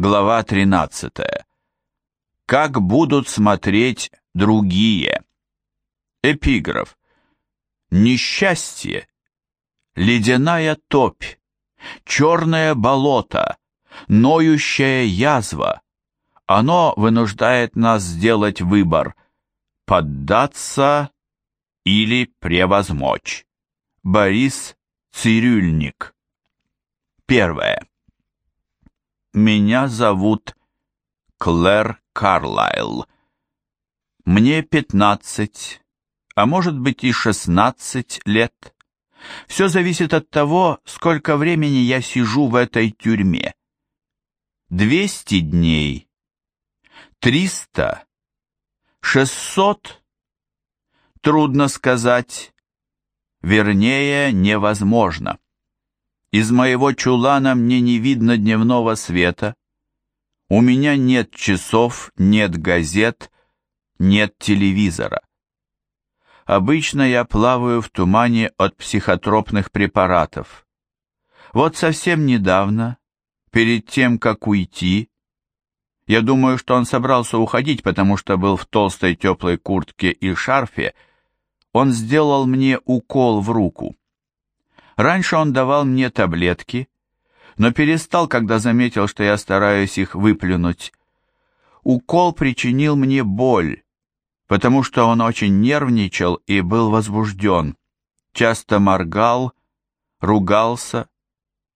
глава 13. Как будут смотреть другие? Эпиграф. Несчастье, ледяная топь, черное болото, ноющая язва. Оно вынуждает нас сделать выбор – поддаться или превозмочь. Борис Цирюльник. Первое. Меня зовут Клэр Карлайл. Мне пятнадцать, а может быть и шестнадцать лет. Все зависит от того, сколько времени я сижу в этой тюрьме. Двести дней, триста, шестьсот, трудно сказать, вернее, невозможно. Из моего чулана мне не видно дневного света. У меня нет часов, нет газет, нет телевизора. Обычно я плаваю в тумане от психотропных препаратов. Вот совсем недавно, перед тем, как уйти, я думаю, что он собрался уходить, потому что был в толстой теплой куртке и шарфе, он сделал мне укол в руку. Раньше он давал мне таблетки, но перестал, когда заметил, что я стараюсь их выплюнуть. Укол причинил мне боль, потому что он очень нервничал и был возбужден, часто моргал, ругался,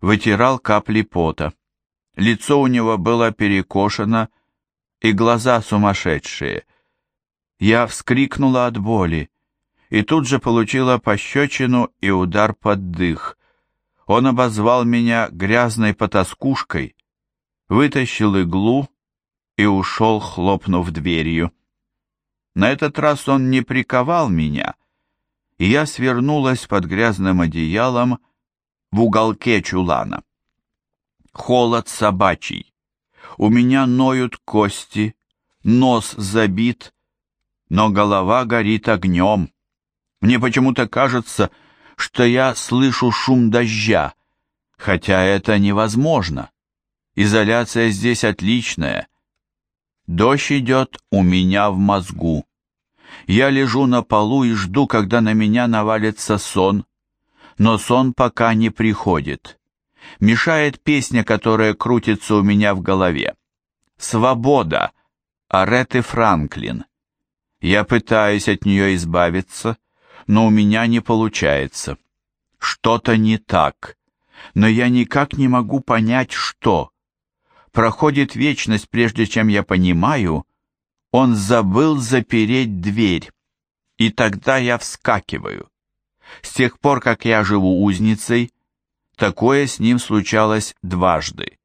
вытирал капли пота. Лицо у него было перекошено и глаза сумасшедшие. Я вскрикнула от боли и тут же получила пощечину и удар под дых. Он обозвал меня грязной потаскушкой, вытащил иглу и ушел, хлопнув дверью. На этот раз он не приковал меня, и я свернулась под грязным одеялом в уголке чулана. Холод собачий. У меня ноют кости, нос забит, но голова горит огнем. Мне почему-то кажется, что я слышу шум дождя, хотя это невозможно. Изоляция здесь отличная. Дождь идет у меня в мозгу. Я лежу на полу и жду, когда на меня навалится сон, но сон пока не приходит. Мешает песня, которая крутится у меня в голове. «Свобода» Ареты Франклин. Я пытаюсь от нее избавиться, но у меня не получается. Что-то не так. Но я никак не могу понять, что. Проходит вечность, прежде чем я понимаю, он забыл запереть дверь. И тогда я вскакиваю. С тех пор, как я живу узницей, такое с ним случалось дважды.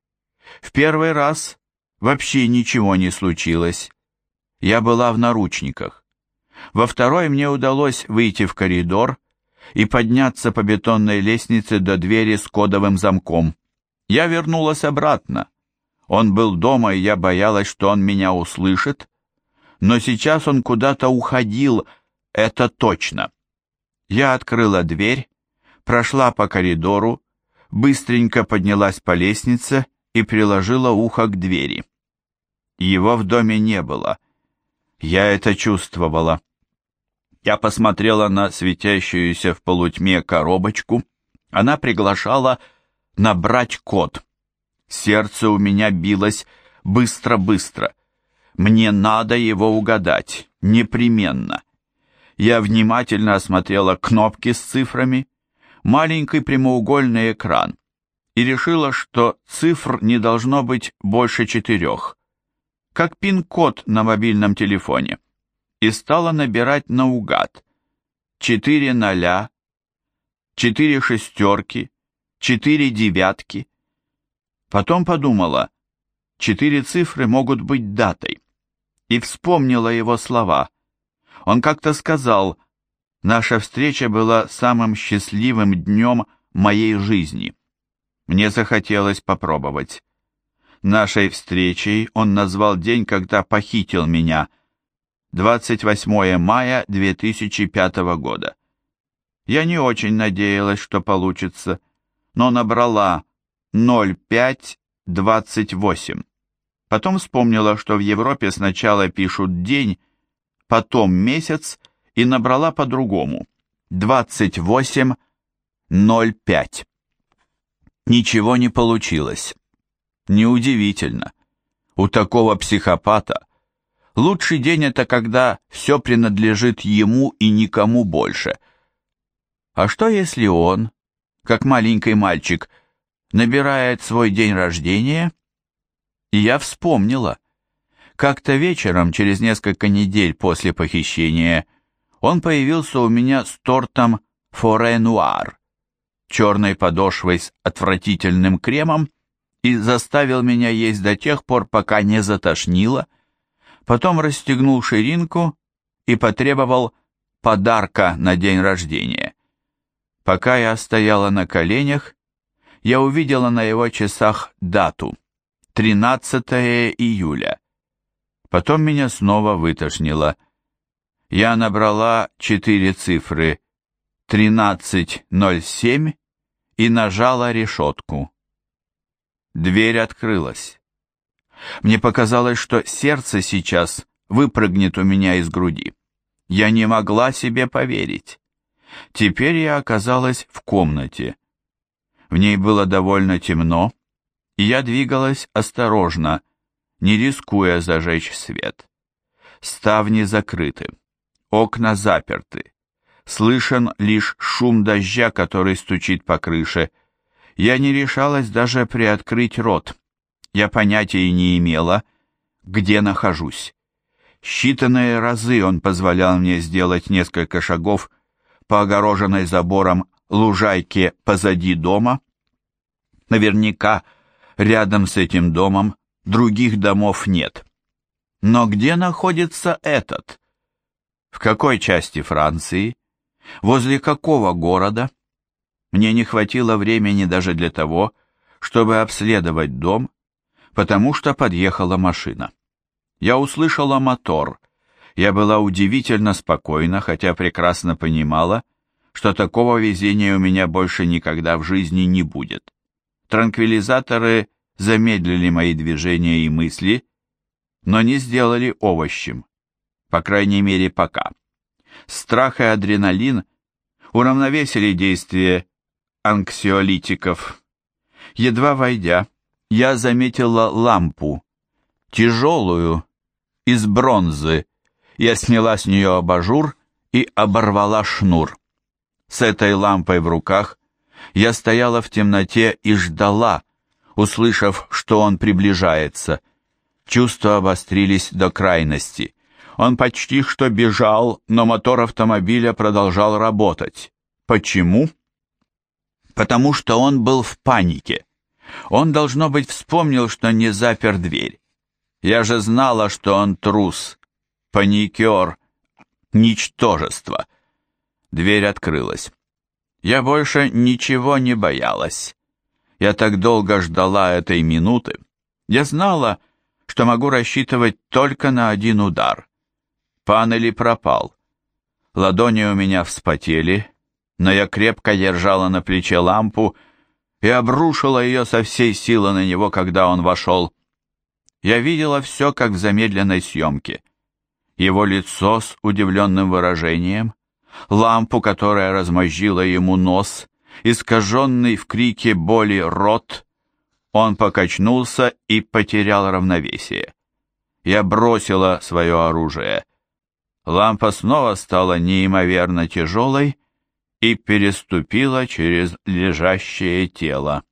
В первый раз вообще ничего не случилось. Я была в наручниках. Во второй мне удалось выйти в коридор и подняться по бетонной лестнице до двери с кодовым замком. Я вернулась обратно. Он был дома, и я боялась, что он меня услышит. Но сейчас он куда-то уходил, это точно. Я открыла дверь, прошла по коридору, быстренько поднялась по лестнице и приложила ухо к двери. Его в доме не было. Я это чувствовала. Я посмотрела на светящуюся в полутьме коробочку. Она приглашала набрать код. Сердце у меня билось быстро-быстро. Мне надо его угадать, непременно. Я внимательно осмотрела кнопки с цифрами, маленький прямоугольный экран и решила, что цифр не должно быть больше четырех, как пин-код на мобильном телефоне и стала набирать наугад. Четыре ноля, четыре шестерки, четыре девятки. Потом подумала, четыре цифры могут быть датой. И вспомнила его слова. Он как-то сказал, «Наша встреча была самым счастливым днем моей жизни». Мне захотелось попробовать. Нашей встречей он назвал день, когда похитил меня – 28 мая 2005 года. Я не очень надеялась, что получится, но набрала 0528. Потом вспомнила, что в Европе сначала пишут день, потом месяц и набрала по-другому 2805. Ничего не получилось. Неудивительно. У такого психопата Лучший день это когда все принадлежит ему и никому больше. А что если он, как маленький мальчик, набирает свой день рождения? И я вспомнила. Как-то вечером, через несколько недель после похищения, он появился у меня с тортом «Форенуар», черной подошвой с отвратительным кремом, и заставил меня есть до тех пор, пока не затошнило – Потом расстегнул ширинку и потребовал подарка на день рождения. Пока я стояла на коленях, я увидела на его часах дату — 13 июля. Потом меня снова вытошнило. Я набрала четыре цифры 1307 и нажала решетку. Дверь открылась. Мне показалось, что сердце сейчас выпрыгнет у меня из груди. Я не могла себе поверить. Теперь я оказалась в комнате. В ней было довольно темно, и я двигалась осторожно, не рискуя зажечь свет. Ставни закрыты, окна заперты. Слышен лишь шум дождя, который стучит по крыше. Я не решалась даже приоткрыть рот. Я понятия не имела, где нахожусь. Считанные разы он позволял мне сделать несколько шагов по огороженной забором лужайке позади дома. Наверняка рядом с этим домом других домов нет. Но где находится этот? В какой части Франции? Возле какого города? Мне не хватило времени даже для того, чтобы обследовать дом потому что подъехала машина. Я услышала мотор. Я была удивительно спокойна, хотя прекрасно понимала, что такого везения у меня больше никогда в жизни не будет. Транквилизаторы замедлили мои движения и мысли, но не сделали овощем, по крайней мере пока. Страх и адреналин уравновесили действия анксиолитиков. Едва войдя, я заметила лампу, тяжелую, из бронзы. Я сняла с нее абажур и оборвала шнур. С этой лампой в руках я стояла в темноте и ждала, услышав, что он приближается. Чувства обострились до крайности. Он почти что бежал, но мотор автомобиля продолжал работать. Почему? Потому что он был в панике. Он, должно быть, вспомнил, что не запер дверь. Я же знала, что он трус, паникер, ничтожество. Дверь открылась. Я больше ничего не боялась. Я так долго ждала этой минуты. Я знала, что могу рассчитывать только на один удар. Панели пропал. Ладони у меня вспотели, но я крепко держала на плече лампу, и обрушила ее со всей силы на него, когда он вошел. Я видела все, как в замедленной съемке. Его лицо с удивленным выражением, лампу, которая размозжила ему нос, искаженный в крике боли рот. Он покачнулся и потерял равновесие. Я бросила свое оружие. Лампа снова стала неимоверно тяжелой, и переступила через лежащее тело.